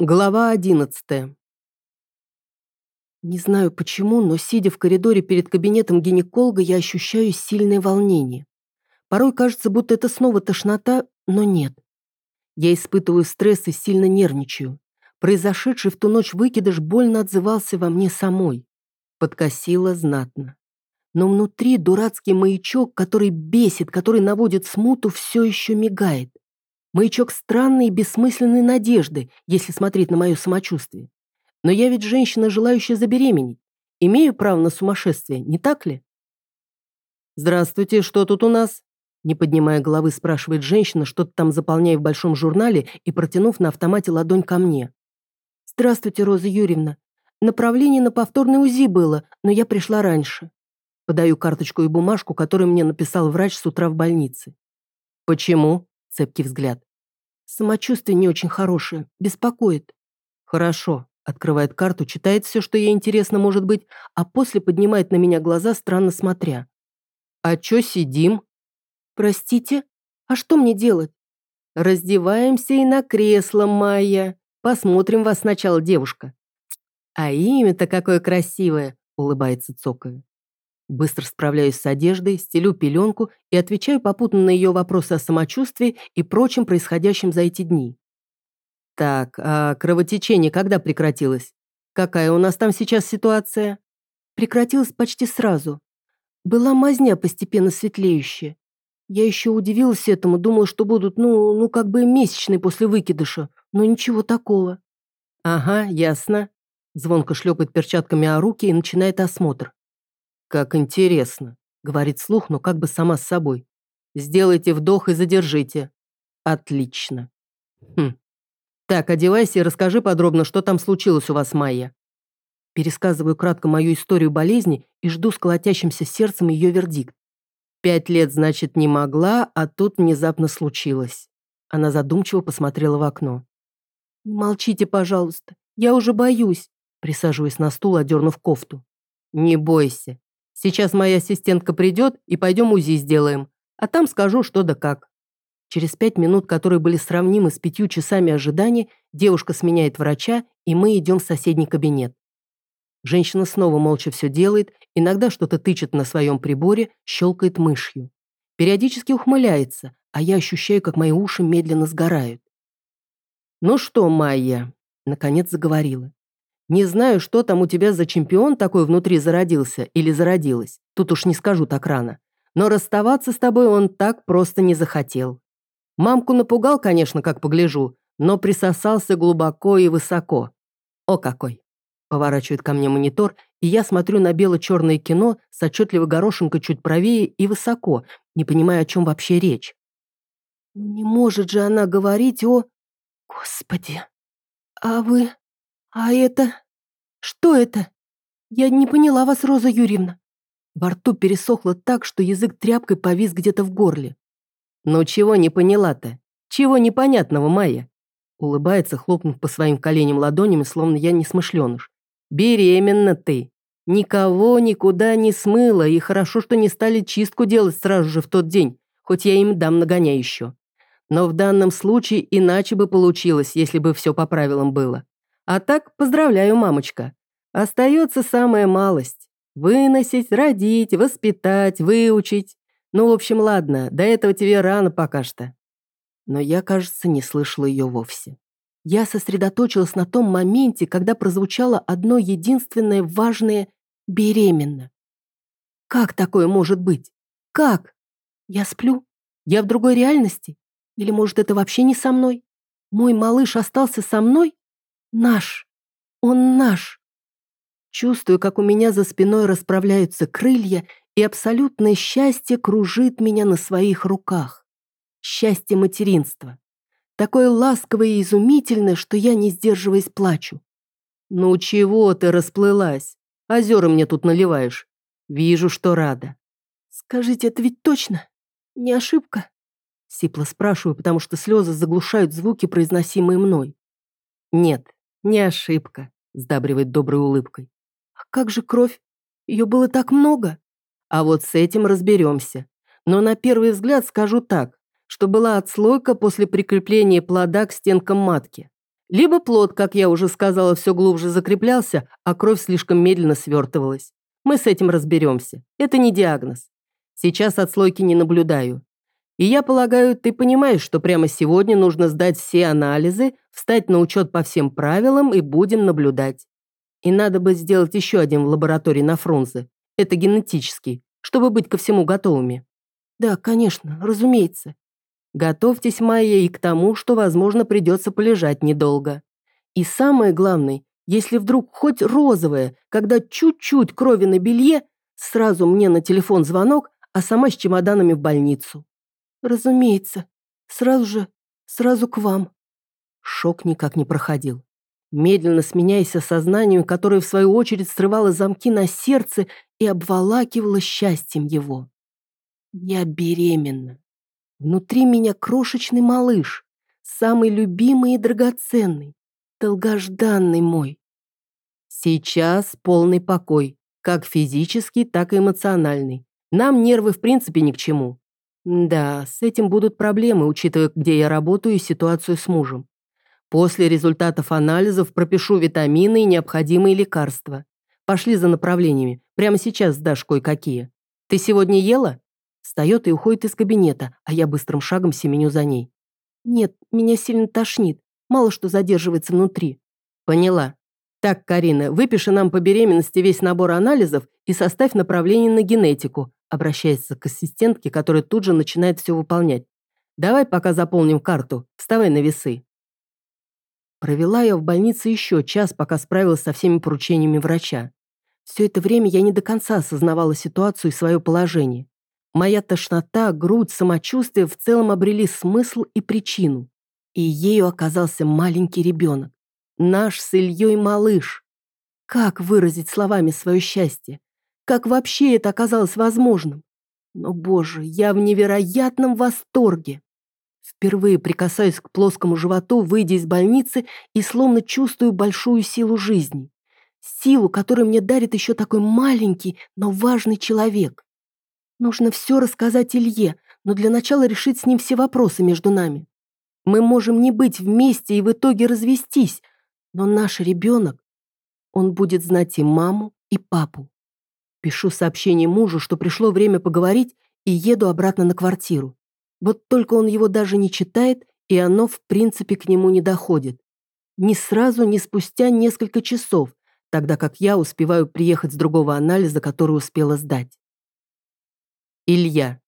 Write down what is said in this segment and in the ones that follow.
Глава одиннадцатая. Не знаю почему, но сидя в коридоре перед кабинетом гинеколога, я ощущаю сильное волнение. Порой кажется, будто это снова тошнота, но нет. Я испытываю стресс и сильно нервничаю. Произошедший в ту ночь выкидыш больно отзывался во мне самой. Подкосило знатно. Но внутри дурацкий маячок, который бесит, который наводит смуту, все еще мигает. Маячок странной и бессмысленной надежды, если смотреть на мое самочувствие. Но я ведь женщина, желающая забеременеть. Имею право на сумасшествие, не так ли? «Здравствуйте, что тут у нас?» Не поднимая головы, спрашивает женщина, что-то там заполняя в большом журнале и протянув на автомате ладонь ко мне. «Здравствуйте, Роза Юрьевна. Направление на повторный УЗИ было, но я пришла раньше». Подаю карточку и бумажку, которую мне написал врач с утра в больнице. «Почему?» – цепкий взгляд. Самочувствие не очень хорошее, беспокоит. Хорошо. Открывает карту, читает все, что ей интересно может быть, а после поднимает на меня глаза, странно смотря. А чё сидим? Простите? А что мне делать? Раздеваемся и на кресло, Майя. Посмотрим вас сначала, девушка. А имя-то какое красивое, улыбается цокая. Быстро справляюсь с одеждой, стелю пеленку и отвечаю попутно на ее вопросы о самочувствии и прочем происходящем за эти дни. Так, а кровотечение когда прекратилось? Какая у нас там сейчас ситуация? Прекратилось почти сразу. Была мазня постепенно светлеющая. Я еще удивилась этому, думала, что будут, ну, ну, как бы месячные после выкидыша, но ничего такого. Ага, ясно. Звонко шлепает перчатками о руки и начинает осмотр. «Как интересно», — говорит слух, но как бы сама с собой. «Сделайте вдох и задержите». «Отлично». «Хм. Так, одевайся и расскажи подробно, что там случилось у вас, Майя». Пересказываю кратко мою историю болезни и жду с колотящимся сердцем ее вердикт. Пять лет, значит, не могла, а тут внезапно случилось. Она задумчиво посмотрела в окно. «Молчите, пожалуйста, я уже боюсь», присаживаясь на стул, одернув кофту. «Не бойся, Сейчас моя ассистентка придет, и пойдем УЗИ сделаем. А там скажу, что да как». Через пять минут, которые были сравнимы с пятью часами ожидания, девушка сменяет врача, и мы идем в соседний кабинет. Женщина снова молча все делает, иногда что-то тычет на своем приборе, щелкает мышью. Периодически ухмыляется, а я ощущаю, как мои уши медленно сгорают. «Ну что, Майя?» – наконец заговорила. Не знаю, что там у тебя за чемпион такой внутри зародился или зародилась. Тут уж не скажу так рано. Но расставаться с тобой он так просто не захотел. Мамку напугал, конечно, как погляжу, но присосался глубоко и высоко. О какой! Поворачивает ко мне монитор, и я смотрю на бело-черное кино с отчетливой горошинкой чуть правее и высоко, не понимая, о чем вообще речь. Не может же она говорить о... Господи, а вы... «А это... Что это? Я не поняла вас, Роза Юрьевна». Во рту пересохло так, что язык тряпкой повис где-то в горле. «Ну чего не поняла-то? Чего непонятного, Майя?» Улыбается, хлопнув по своим коленям ладонями, словно я не смышленыш. «Беременна ты. Никого никуда не смыла, и хорошо, что не стали чистку делать сразу же в тот день, хоть я им дам нагоня еще. Но в данном случае иначе бы получилось, если бы все по правилам было. А так, поздравляю, мамочка. Остается самая малость. Выносить, родить, воспитать, выучить. Ну, в общем, ладно, до этого тебе рано пока что. Но я, кажется, не слышала ее вовсе. Я сосредоточилась на том моменте, когда прозвучало одно единственное важное «беременна». Как такое может быть? Как? Я сплю? Я в другой реальности? Или, может, это вообще не со мной? Мой малыш остался со мной? Наш. Он наш. Чувствую, как у меня за спиной расправляются крылья, и абсолютное счастье кружит меня на своих руках. Счастье материнства. Такое ласковое и изумительное, что я, не сдерживаясь, плачу. «Ну чего ты расплылась? Озера мне тут наливаешь. Вижу, что рада». «Скажите, это ведь точно? Не ошибка?» Сипло спрашиваю, потому что слезы заглушают звуки, произносимые мной. «Нет, «Не ошибка», — сдабривает доброй улыбкой. «А как же кровь? Ее было так много?» «А вот с этим разберемся. Но на первый взгляд скажу так, что была отслойка после прикрепления плода к стенкам матки. Либо плод, как я уже сказала, все глубже закреплялся, а кровь слишком медленно свертывалась. Мы с этим разберемся. Это не диагноз. Сейчас отслойки не наблюдаю. И я полагаю, ты понимаешь, что прямо сегодня нужно сдать все анализы, встать на учет по всем правилам и будем наблюдать. И надо бы сделать еще один в лаборатории на Фрунзе. Это генетический, чтобы быть ко всему готовыми. Да, конечно, разумеется. Готовьтесь, Майя, и к тому, что, возможно, придется полежать недолго. И самое главное, если вдруг хоть розовое, когда чуть-чуть крови на белье, сразу мне на телефон звонок, а сама с чемоданами в больницу. Разумеется. Сразу же, сразу к вам. Шок никак не проходил. Медленно сменяясь осознанием, которое в свою очередь срывало замки на сердце и обволакивало счастьем его. Я беременна. Внутри меня крошечный малыш, самый любимый и драгоценный, долгожданный мой. Сейчас полный покой, как физический, так и эмоциональный. Нам нервы в принципе ни к чему. Да, с этим будут проблемы, учитывая, где я работаю и ситуацию с мужем. После результатов анализов пропишу витамины и необходимые лекарства. Пошли за направлениями. Прямо сейчас сдашь кое-какие. Ты сегодня ела? Встает и уходит из кабинета, а я быстрым шагом семеню за ней. Нет, меня сильно тошнит. Мало что задерживается внутри. Поняла. Так, Карина, выпиши нам по беременности весь набор анализов и составь направление на генетику, обращается к ассистентке, которая тут же начинает все выполнять. Давай пока заполним карту. Вставай на весы. Провела я в больнице еще час, пока справилась со всеми поручениями врача. Все это время я не до конца осознавала ситуацию и свое положение. Моя тошнота, грудь, самочувствие в целом обрели смысл и причину. И ею оказался маленький ребенок. Наш с Ильей малыш. Как выразить словами свое счастье? Как вообще это оказалось возможным? Но, боже, я в невероятном восторге. Впервые прикасаюсь к плоскому животу, выйдя из больницы и словно чувствую большую силу жизни. Силу, которую мне дарит еще такой маленький, но важный человек. Нужно все рассказать Илье, но для начала решить с ним все вопросы между нами. Мы можем не быть вместе и в итоге развестись, но наш ребенок, он будет знать и маму, и папу. Пишу сообщение мужу, что пришло время поговорить, и еду обратно на квартиру. Вот только он его даже не читает, и оно, в принципе, к нему не доходит. Ни сразу, ни спустя несколько часов, тогда как я успеваю приехать с другого анализа, который успела сдать. Илья.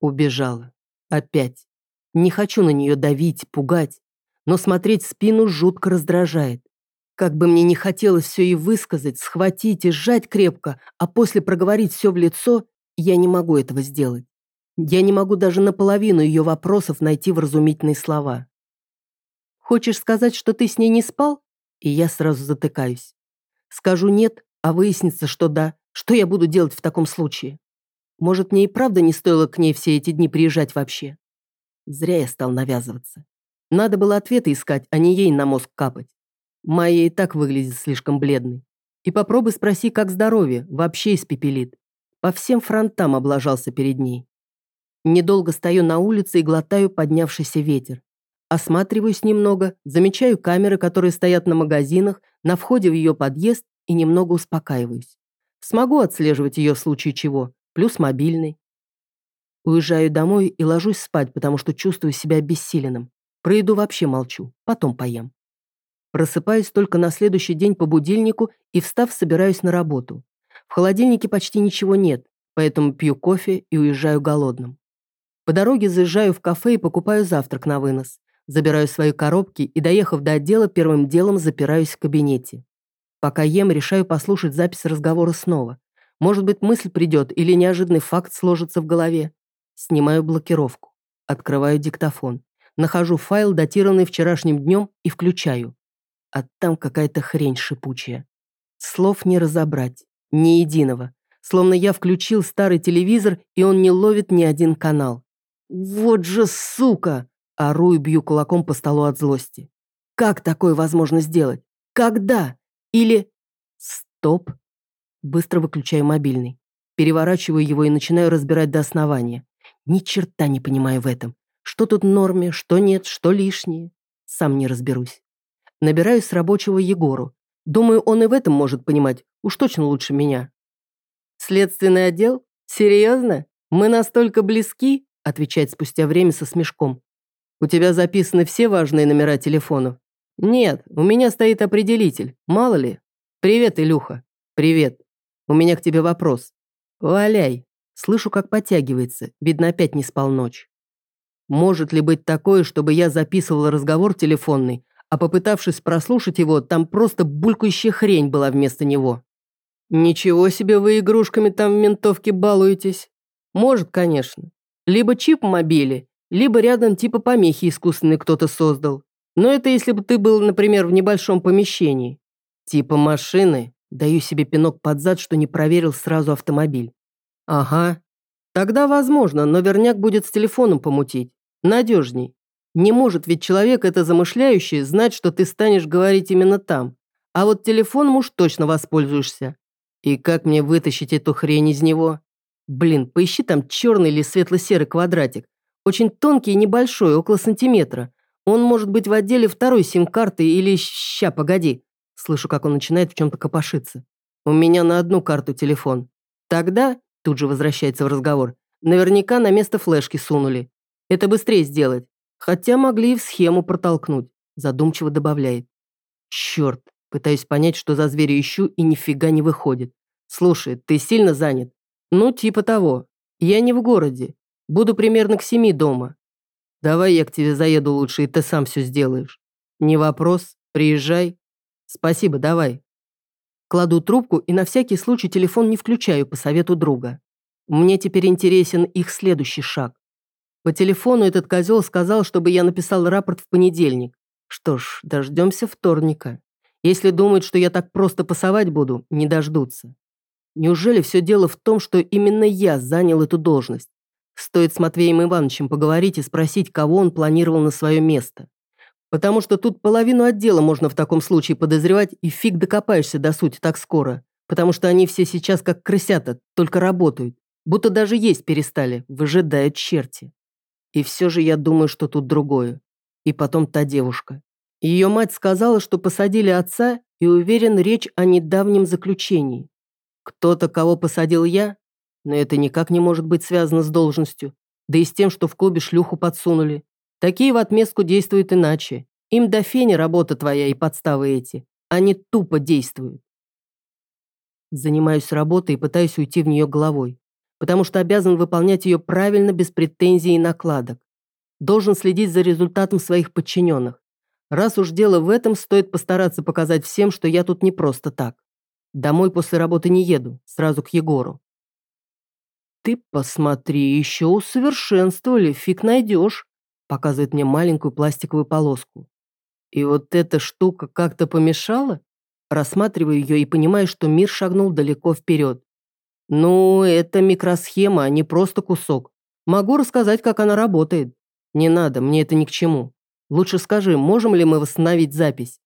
Убежала. Опять. Не хочу на нее давить, пугать, но смотреть спину жутко раздражает. Как бы мне не хотелось все и высказать, схватить и сжать крепко, а после проговорить все в лицо, я не могу этого сделать. Я не могу даже наполовину ее вопросов найти вразумительные слова. «Хочешь сказать, что ты с ней не спал?» И я сразу затыкаюсь. Скажу «нет», а выяснится, что да. Что я буду делать в таком случае? Может, мне и правда не стоило к ней все эти дни приезжать вообще? Зря я стал навязываться. Надо было ответы искать, а не ей на мозг капать. Майя и так выглядит слишком бледной. И попробуй спроси, как здоровье, вообще испепелит. По всем фронтам облажался перед ней. Недолго стою на улице и глотаю поднявшийся ветер. Осматриваюсь немного, замечаю камеры, которые стоят на магазинах, на входе в ее подъезд и немного успокаиваюсь. Смогу отслеживать ее в случае чего, плюс мобильный. Уезжаю домой и ложусь спать, потому что чувствую себя обессиленным. Про еду вообще молчу, потом поем. Просыпаюсь только на следующий день по будильнику и, встав, собираюсь на работу. В холодильнике почти ничего нет, поэтому пью кофе и уезжаю голодным. По дороге заезжаю в кафе и покупаю завтрак на вынос. Забираю свои коробки и, доехав до отдела, первым делом запираюсь в кабинете. Пока ем, решаю послушать запись разговора снова. Может быть, мысль придет или неожиданный факт сложится в голове. Снимаю блокировку. Открываю диктофон. Нахожу файл, датированный вчерашним днем, и включаю. А там какая-то хрень шипучая. Слов не разобрать. Ни единого. Словно я включил старый телевизор, и он не ловит ни один канал. «Вот же сука!» Ору и бью кулаком по столу от злости. «Как такое возможно сделать? Когда? Или...» «Стоп!» Быстро выключаю мобильный. Переворачиваю его и начинаю разбирать до основания. Ни черта не понимаю в этом. Что тут норме, что нет, что лишнее. Сам не разберусь. Набираюсь с рабочего Егору. Думаю, он и в этом может понимать, уж точно лучше меня. «Следственный отдел? Серьезно? Мы настолько близки?» отвечает спустя время со смешком. «У тебя записаны все важные номера телефонов?» «Нет, у меня стоит определитель, мало ли». «Привет, Илюха». «Привет. У меня к тебе вопрос». «Валяй». Слышу, как подтягивается, видно, опять не спал ночь. Может ли быть такое, чтобы я записывал разговор телефонный, а попытавшись прослушать его, там просто булькающая хрень была вместо него? Ничего себе вы игрушками там в ментовке балуетесь. Может, конечно. Либо чип в мобиле, либо рядом типа помехи искусственные кто-то создал. Но это если бы ты был, например, в небольшом помещении. Типа машины. Даю себе пинок под зад, что не проверил сразу автомобиль. Ага. Тогда возможно, но верняк будет с телефоном помутить. Надежней. Не может ведь человек, это замышляющий, знать, что ты станешь говорить именно там. А вот телефоном уж точно воспользуешься. И как мне вытащить эту хрень из него? Блин, поищи там черный или светло-серый квадратик. Очень тонкий и небольшой, около сантиметра. Он может быть в отделе второй сим-карты или... Ща, погоди. Слышу, как он начинает в чем-то копошиться. У меня на одну карту телефон. Тогда, тут же возвращается в разговор, наверняка на место флешки сунули. Это быстрее сделать. Хотя могли и в схему протолкнуть. Задумчиво добавляет. Черт, пытаюсь понять, что за зверя ищу, и нифига не выходит. Слушай, ты сильно занят? Ну, типа того. Я не в городе. Буду примерно к семи дома. Давай я к тебе заеду лучше, и ты сам все сделаешь. Не вопрос, приезжай. Спасибо, давай. Кладу трубку и на всякий случай телефон не включаю по совету друга. Мне теперь интересен их следующий шаг. По телефону этот козел сказал, чтобы я написал рапорт в понедельник. Что ж, дождемся вторника. Если думают, что я так просто пасовать буду, не дождутся. Неужели все дело в том, что именно я занял эту должность? Стоит с Матвеем Ивановичем поговорить и спросить, кого он планировал на свое место. Потому что тут половину отдела можно в таком случае подозревать, и фиг докопаешься до сути так скоро. Потому что они все сейчас как крысята, только работают. Будто даже есть перестали, выжидают черти. И все же я думаю, что тут другое. И потом та девушка. Ее мать сказала, что посадили отца, и уверен, речь о недавнем заключении. Кто-то, кого посадил я, но это никак не может быть связано с должностью. Да и с тем, что в клубе шлюху подсунули. Такие в отместку действуют иначе. Им до фени работа твоя и подставы эти. Они тупо действуют. Занимаюсь работой и пытаюсь уйти в нее головой. Потому что обязан выполнять ее правильно, без претензий и накладок. Должен следить за результатом своих подчиненных. Раз уж дело в этом, стоит постараться показать всем, что я тут не просто так. Домой после работы не еду, сразу к Егору. «Ты посмотри, еще усовершенствовали, фиг найдешь», показывает мне маленькую пластиковую полоску. И вот эта штука как-то помешала? Рассматриваю ее и понимаю, что мир шагнул далеко вперед. Ну, это микросхема, а не просто кусок. Могу рассказать, как она работает. Не надо, мне это ни к чему. Лучше скажи, можем ли мы восстановить запись?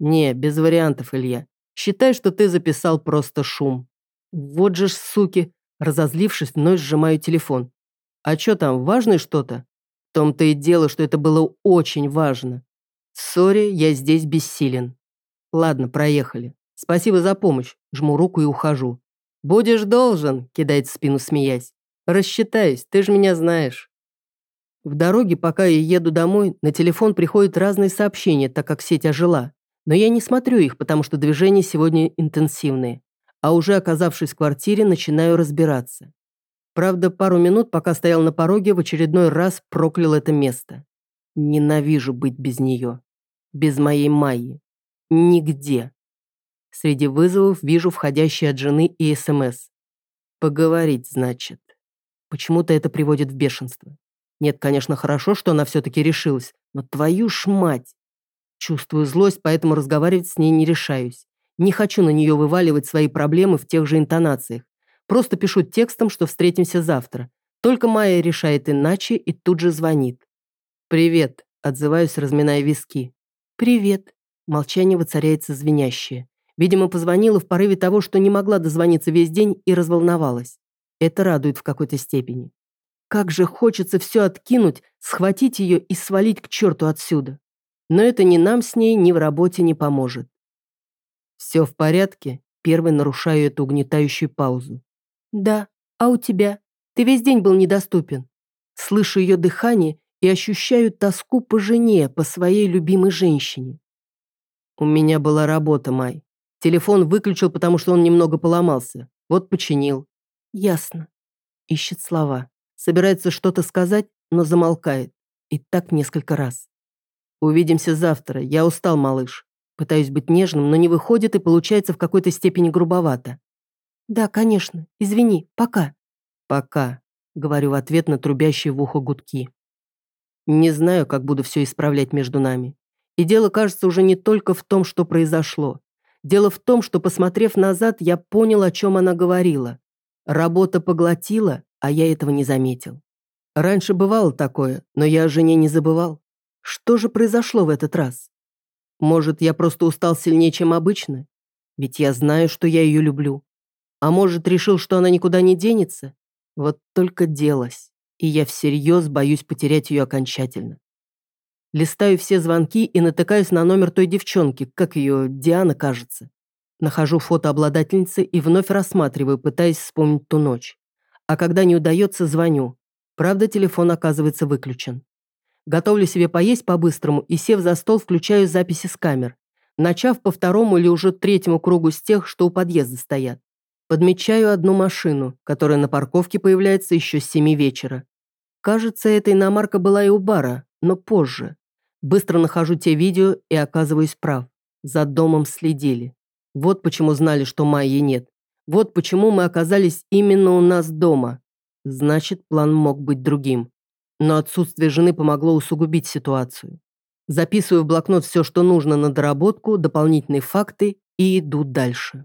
Не, без вариантов, Илья. Считай, что ты записал просто шум. Вот же ж, суки. Разозлившись, вновь сжимаю телефон. А что там, важное что-то? В том-то и дело, что это было очень важно. Сори, я здесь бессилен. Ладно, проехали. Спасибо за помощь. Жму руку и ухожу. Будешь должен, кидает в спину, смеясь. Рассчитаюсь, ты же меня знаешь. В дороге, пока я еду домой, на телефон приходят разные сообщения, так как сеть ожила. Но я не смотрю их, потому что движения сегодня интенсивные а уже оказавшись в квартире, начинаю разбираться. Правда, пару минут, пока стоял на пороге, в очередной раз проклял это место. Ненавижу быть без нее. Без моей Майи. Нигде. Среди вызовов вижу входящие от жены и СМС. Поговорить, значит. Почему-то это приводит в бешенство. Нет, конечно, хорошо, что она все-таки решилась, но твою ж мать. Чувствую злость, поэтому разговаривать с ней не решаюсь. Не хочу на нее вываливать свои проблемы в тех же интонациях. Просто пишу текстом, что встретимся завтра. Только Майя решает иначе и тут же звонит. «Привет», – отзываюсь, разминая виски. «Привет». Молчание воцаряется звенящее. Видимо, позвонила в порыве того, что не могла дозвониться весь день и разволновалась. Это радует в какой-то степени. Как же хочется все откинуть, схватить ее и свалить к черту отсюда. Но это ни нам с ней, ни в работе не поможет. «Все в порядке?» Первый нарушаю эту угнетающую паузу. «Да. А у тебя? Ты весь день был недоступен». Слышу ее дыхание и ощущаю тоску по жене, по своей любимой женщине. У меня была работа, Май. Телефон выключил, потому что он немного поломался. Вот починил. Ясно. Ищет слова. Собирается что-то сказать, но замолкает. И так несколько раз. Увидимся завтра. Я устал, малыш. Пытаюсь быть нежным, но не выходит и получается в какой-то степени грубовато. Да, конечно. Извини. Пока. Пока. Говорю в ответ на трубящие в ухо гудки. Не знаю, как буду все исправлять между нами. И дело, кажется, уже не только в том, что произошло. Дело в том, что, посмотрев назад, я понял, о чем она говорила. Работа поглотила, а я этого не заметил. Раньше бывало такое, но я о жене не забывал. Что же произошло в этот раз? Может, я просто устал сильнее, чем обычно? Ведь я знаю, что я ее люблю. А может, решил, что она никуда не денется? Вот только делась и я всерьез боюсь потерять ее окончательно. Листаю все звонки и натыкаюсь на номер той девчонки, как ее, Диана, кажется. Нахожу фото обладательницы и вновь рассматриваю, пытаясь вспомнить ту ночь. А когда не удается, звоню. Правда, телефон оказывается выключен. Готовлю себе поесть по-быстрому и, сев за стол, включаю записи с камер, начав по второму или уже третьему кругу с тех, что у подъезда стоят. Подмечаю одну машину, которая на парковке появляется еще с семи вечера. Кажется, эта иномарка была и у бара, но позже. Быстро нахожу те видео и оказываюсь прав. За домом следили. Вот почему знали, что Майи нет. Вот почему мы оказались именно у нас дома. Значит, план мог быть другим. Но отсутствие жены помогло усугубить ситуацию. Записываю в блокнот все, что нужно на доработку, дополнительные факты и иду дальше.